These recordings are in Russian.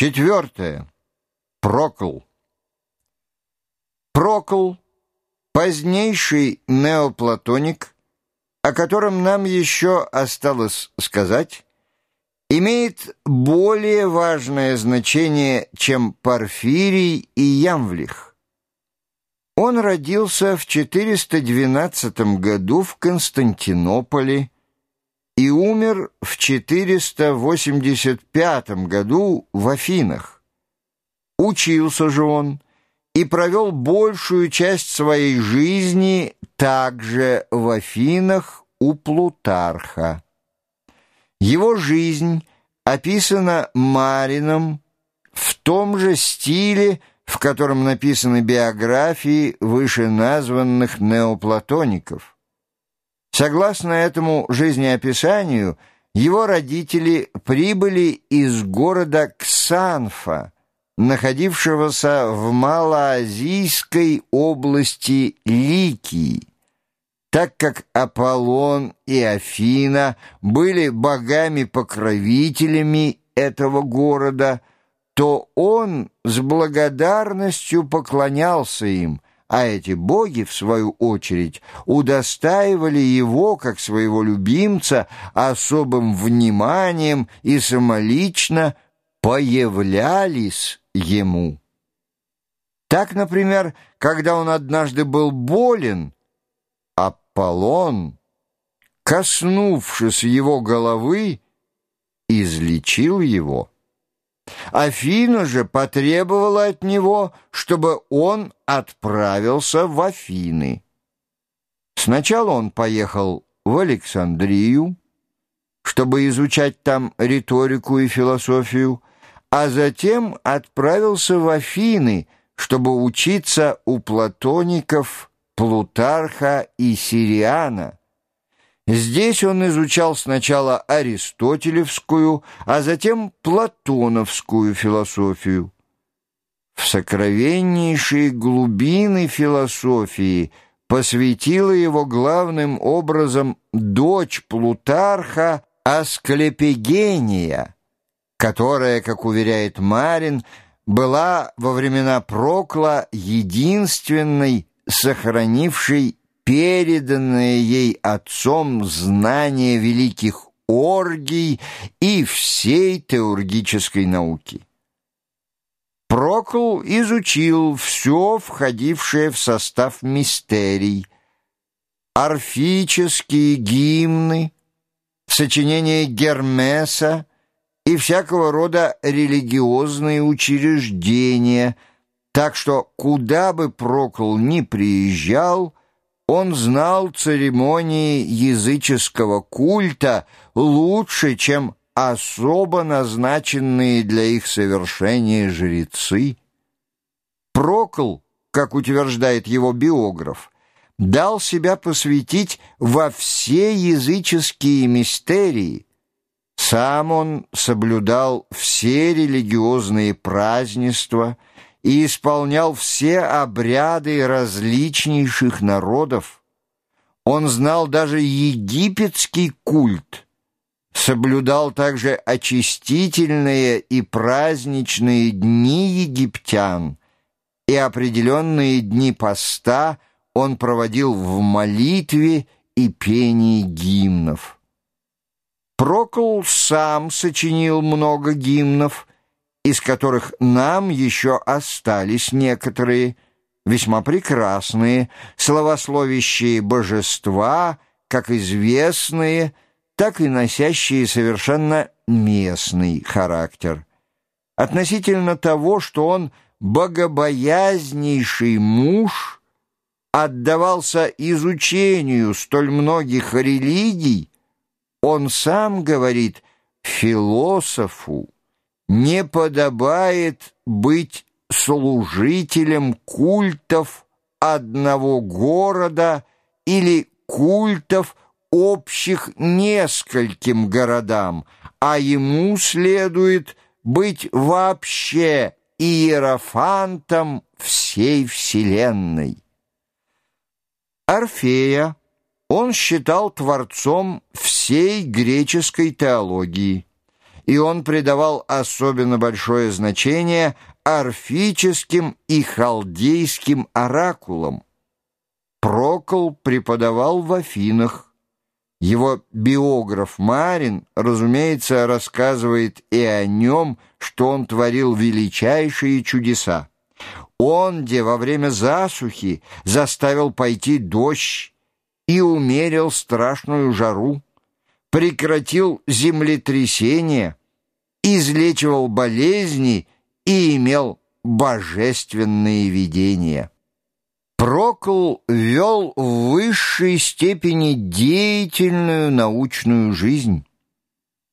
Четвертое. Прокл. Прокл — позднейший неоплатоник, о котором нам еще осталось сказать, имеет более важное значение, чем Порфирий и Ямвлих. Он родился в 412 году в Константинополе и умер в 485 году в Афинах. Учился же он и провел большую часть своей жизни также в Афинах у Плутарха. Его жизнь описана Марином в том же стиле, в котором написаны биографии вышеназванных неоплатоников. Согласно этому жизнеописанию, его родители прибыли из города Ксанфа, находившегося в Малоазийской области Ликии. Так как Аполлон и Афина были богами-покровителями этого города, то он с благодарностью поклонялся им – а эти боги, в свою очередь, удостаивали его, как своего любимца, особым вниманием и самолично появлялись ему. Так, например, когда он однажды был болен, Аполлон, коснувшись его головы, излечил его. Афина же потребовала от него, чтобы он отправился в Афины. Сначала он поехал в Александрию, чтобы изучать там риторику и философию, а затем отправился в Афины, чтобы учиться у платоников Плутарха и Сириана. Здесь он изучал сначала аристотелевскую, а затем платоновскую философию. В сокровеннейшие глубины философии посвятила его главным образом дочь Плутарха Асклепигения, которая, как уверяет Марин, была во времена Прокла единственной, сохранившей переданное ей отцом знание великих оргий и всей теургической науки. Прокл изучил все, входившее в состав мистерий, орфические гимны, сочинения Гермеса и всякого рода религиозные учреждения, так что куда бы Прокл ни приезжал – он знал церемонии языческого культа лучше, чем особо назначенные для их совершения жрецы. Прокл, как утверждает его биограф, дал себя посвятить во все языческие мистерии. Сам он соблюдал все религиозные празднества – и исполнял все обряды различнейших народов. Он знал даже египетский культ, соблюдал также очистительные и праздничные дни египтян, и определенные дни поста он проводил в молитве и пении гимнов. Прокл сам сочинил много гимнов — из которых нам еще остались некоторые весьма прекрасные, словословящие божества, как известные, так и носящие совершенно местный характер. Относительно того, что он богобоязнейший муж, отдавался изучению столь многих религий, он сам говорит философу, не подобает быть служителем культов одного города или культов общих нескольким городам, а ему следует быть вообще иерофантом всей вселенной. Орфея он считал творцом всей греческой теологии и он придавал особенно большое значение орфическим и халдейским оракулам. Прокол преподавал в Афинах. Его биограф Марин, разумеется, рассказывает и о нем, что он творил величайшие чудеса. Он, где во время засухи заставил пойти дождь и умерил страшную жару, прекратил землетрясение, излечивал болезни и имел божественные видения. Прокл вел в высшей степени деятельную научную жизнь.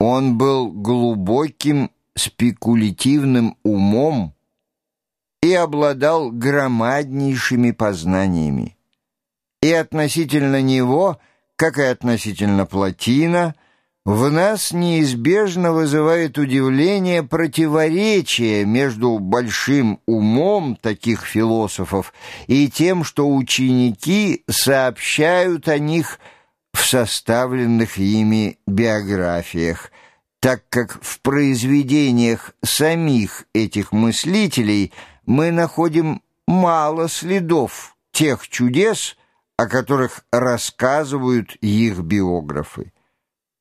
Он был глубоким спекулятивным умом и обладал громаднейшими познаниями. И относительно него, как и относительно Платина – в нас неизбежно вызывает удивление противоречие между большим умом таких философов и тем, что ученики сообщают о них в составленных ими биографиях, так как в произведениях самих этих мыслителей мы находим мало следов тех чудес, о которых рассказывают их биографы.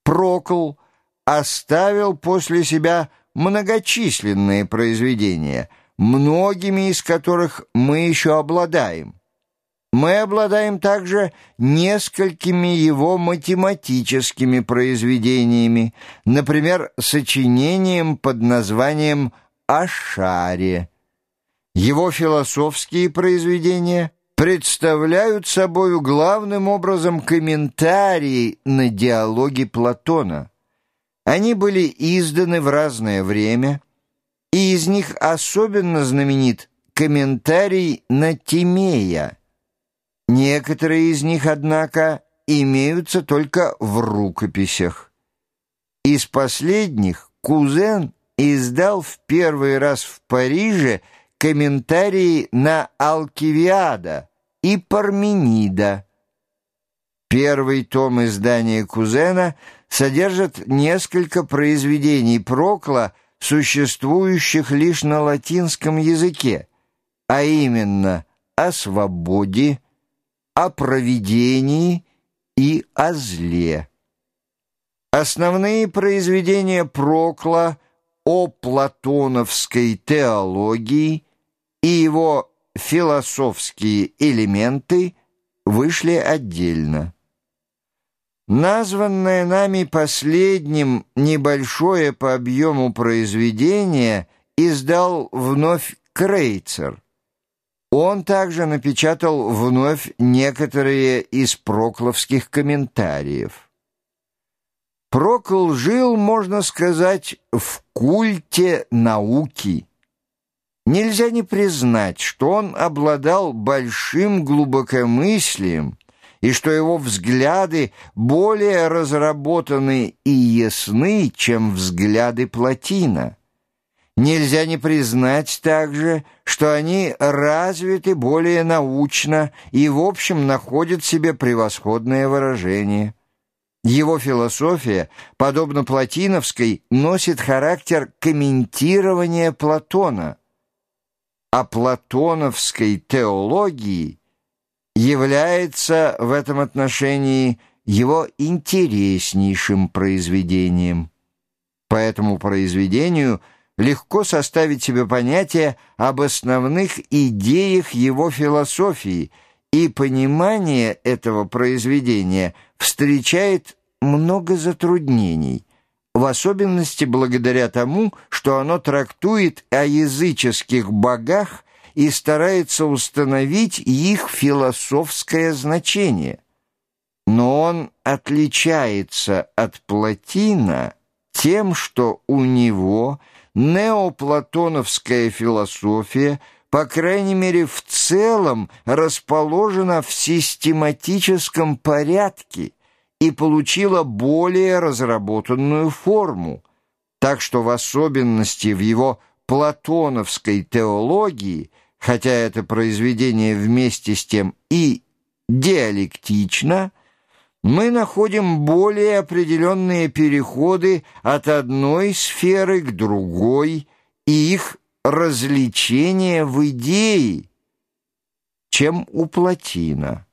Прокл оставил после себя многочисленные произведения, многими из которых мы еще обладаем. Мы обладаем также несколькими его математическими произведениями, например, сочинением под названием «О шаре». Его философские произведения представляют собою главным образом комментарии на диалоги Платона. Они были изданы в разное время, и из них особенно знаменит комментарий на Тимея. Некоторые из них, однако, имеются только в рукописях. Из последних Кузен издал в первый раз в Париже комментарии на Алкивиада и Парменида. Первый том издания Кузена содержит несколько произведений Прокла, существующих лишь на латинском языке, а именно о свободе, о провидении и о зле. Основные произведения Прокла о платоновской теологии и его философские элементы вышли отдельно. Названное нами последним небольшое по объему произведение издал вновь Крейцер. Он также напечатал вновь некоторые из прокловских комментариев. Прокл жил, можно сказать, в культе науки. Нельзя не признать, что он обладал большим глубокомыслием, и что его взгляды более разработаны и ясны, чем взгляды Платина. Нельзя не признать также, что они развиты более научно и, в общем, находят себе превосходное выражение. Его философия, подобно платиновской, носит характер комментирования Платона – о платоновской теологии является в этом отношении его интереснейшим произведением. По этому произведению легко составить себе понятие об основных идеях его философии, и понимание этого произведения встречает много затруднений в особенности благодаря тому, что оно трактует о языческих богах и старается установить их философское значение. Но он отличается от Платина тем, что у него неоплатоновская философия по крайней мере в целом расположена в систематическом порядке, и получила более разработанную форму, так что в особенности в его платоновской теологии, хотя это произведение вместе с тем и диалектично, мы находим более определенные переходы от одной сферы к другой и их развлечение в идее, чем у Платина.